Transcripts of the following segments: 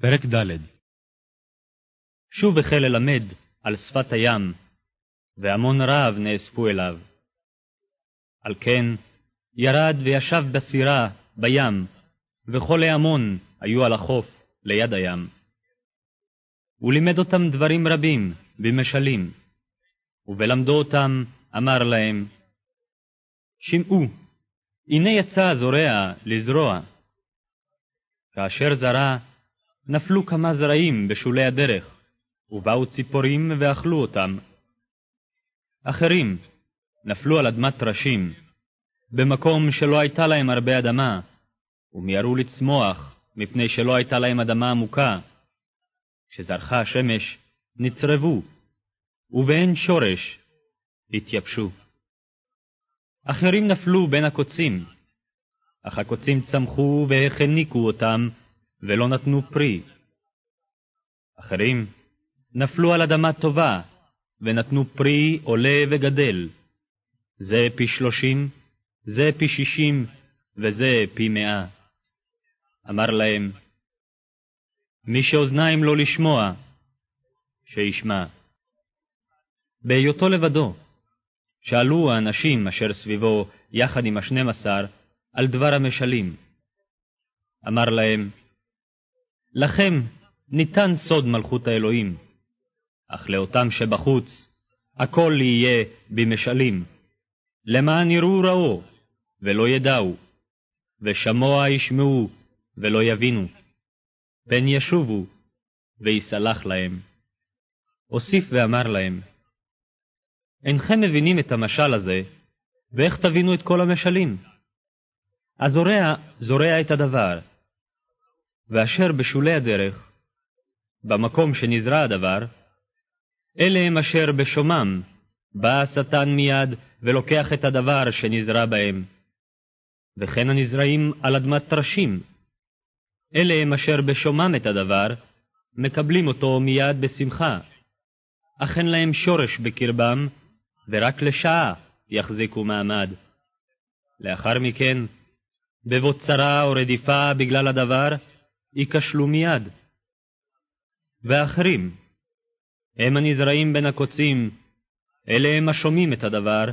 פרק ד' שוב החל ללמד על שפת הים, והמון רב נאספו אליו. על כן ירד וישב בסירה בים, וכל ההמון היו על החוף ליד הים. הוא לימד אותם דברים רבים במשלים, ובלמדו אותם אמר להם, שמעו, הנה יצא הזורע לזרוע. כאשר זרע, נפלו כמה זרעים בשולי הדרך, ובאו ציפורים ואכלו אותם. אחרים נפלו על אדמת טרשים, במקום שלא הייתה להם הרבה אדמה, ומיהרו לצמוח, מפני שלא הייתה להם אדמה עמוקה. כשזרחה השמש, נצרבו, ובאין שורש, התייבשו. אחרים נפלו בין הקוצים, אך הקוצים צמחו והחניקו אותם, ולא נתנו פרי. אחרים נפלו על אדמה טובה, ונתנו פרי עולה וגדל. זה פי שלושים, זה פי שישים, וזה פי מאה. אמר להם, מי שאוזניים לו לשמוע, שישמע. בהיותו לבדו, שאלו האנשים אשר סביבו, יחד עם השנים עשר, על דבר המשלים. אמר להם, לכם ניתן סוד מלכות האלוהים, אך לאותם שבחוץ, הכל יהיה במשלים, למען יראו ראו, ולא ידעו, ושמוע ישמעו, ולא יבינו, פן ישובו, ויסלח להם. הוסיף ואמר להם, אינכם מבינים את המשל הזה, ואיך תבינו את כל המשלים? הזורע זורע את הדבר, ואשר בשולי הדרך, במקום שנזרע הדבר, אלה הם אשר בשומם, בא השטן מיד ולוקח את הדבר שנזרע בהם. וכן הנזרעים על אדמת טרשים. אלה הם אשר בשומם את הדבר, מקבלים אותו מיד בשמחה. אך אין להם שורש בקרבם, ורק לשעה יחזיקו מעמד. לאחר מכן, בבוא צרה או רדיפה בגלל הדבר, ייכשלו מיד. ואחרים, הם הנזרעים בין הקוצים, אלה הם השומעים את הדבר,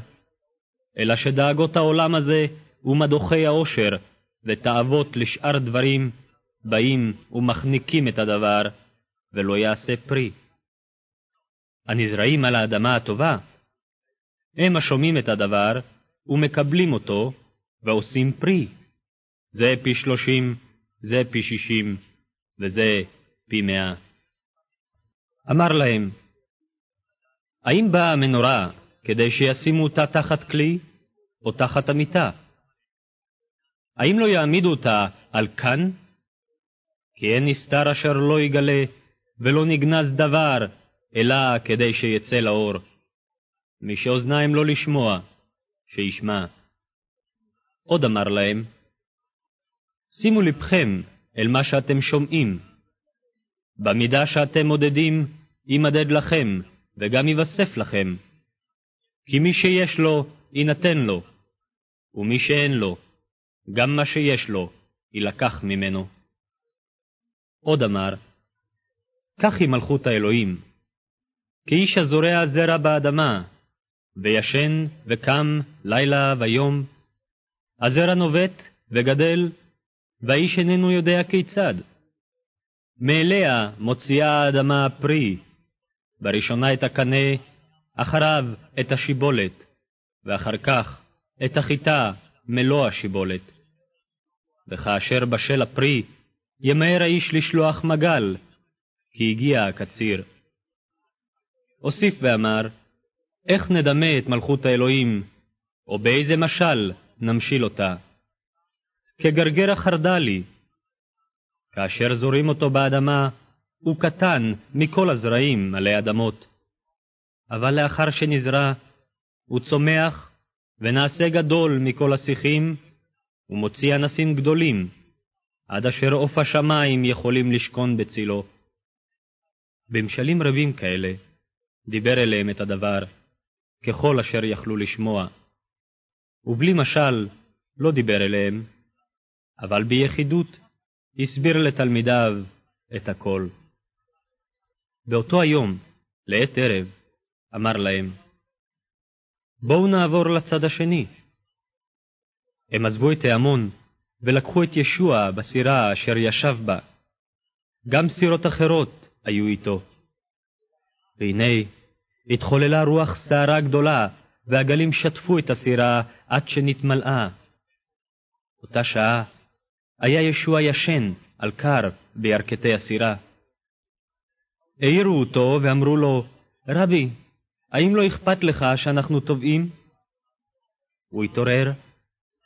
אלא שדאגות העולם הזה ומדוכי העושר ותאוות לשאר דברים באים ומחניקים את הדבר, ולא יעשה פרי. הנזרעים על האדמה הטובה, הם השומעים את הדבר ומקבלים אותו ועושים פרי. זה פי שלושים, זה פי שישים, וזה פי מאה. אמר להם, האם באה המנורה כדי שישימו אותה תחת כלי, או תחת המיטה? האם לא יעמידו אותה על כאן? כי אין נסתר אשר לא יגלה, ולא נגנז דבר, אלא כדי שיצא לאור. מי שאוזניים לא לשמוע, שישמע. עוד אמר להם, שימו לבכם אל מה שאתם שומעים. במידה שאתם מודדים, יימדד לכם, וגם ייווסף לכם. כי מי שיש לו, יינתן לו, ומי שאין לו, גם מה שיש לו, יילקח ממנו. עוד אמר, כך היא מלכות האלוהים. כאיש הזורע זרע באדמה, וישן וקם לילה ויום, הזרע נובט וגדל, והאיש איננו יודע כיצד. מאליה מוציאה האדמה פרי, בראשונה את הקנה, אחריו את השיבולת, ואחר כך את החיטה מלוא השיבולת. וכאשר בשל הפרי, ימהר האיש לשלוח מגל, כי הגיע הקציר. הוסיף ואמר, איך נדמה את מלכות האלוהים, או באיזה משל נמשיל אותה? כגרגר החרדלי. כאשר זורים אותו באדמה, הוא קטן מכל הזרעים עלי אדמות. אבל לאחר שנזרע, הוא צומח ונעשה גדול מכל השיחים, ומוציא ענפים גדולים, עד אשר עוף השמיים יכולים לשכון בצילו. במשלים רבים כאלה דיבר אליהם את הדבר, ככל אשר יכלו לשמוע. ובלי משל לא דיבר אליהם, אבל ביחידות הסביר לתלמידיו את הכל. באותו היום, לעת ערב, אמר להם, בואו נעבור לצד השני. הם עזבו את ההמון ולקחו את ישוע בסירה אשר ישב בה. גם סירות אחרות היו איתו. והנה, התחוללה רוח סערה גדולה, והגלים שטפו את הסירה עד שנתמלאה. אותה שעה היה ישוע ישן על קר בירכתי הסירה. העירו אותו ואמרו לו, רבי, האם לא אכפת לך שאנחנו טובעים? הוא התעורר,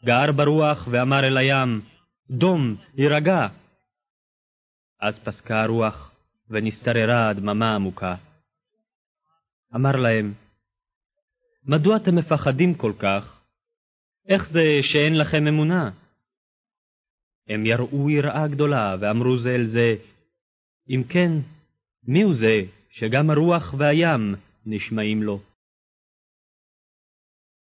גער ברוח ואמר אל הים, דום, הירגע. אז פסקה הרוח, ונסתררה הדממה עמוקה. אמר להם, מדוע אתם מפחדים כל כך? איך זה שאין לכם אמונה? הם יראו יראה גדולה, ואמרו זה אל זה, אם כן, מיהו זה שגם הרוח והים נשמעים לו?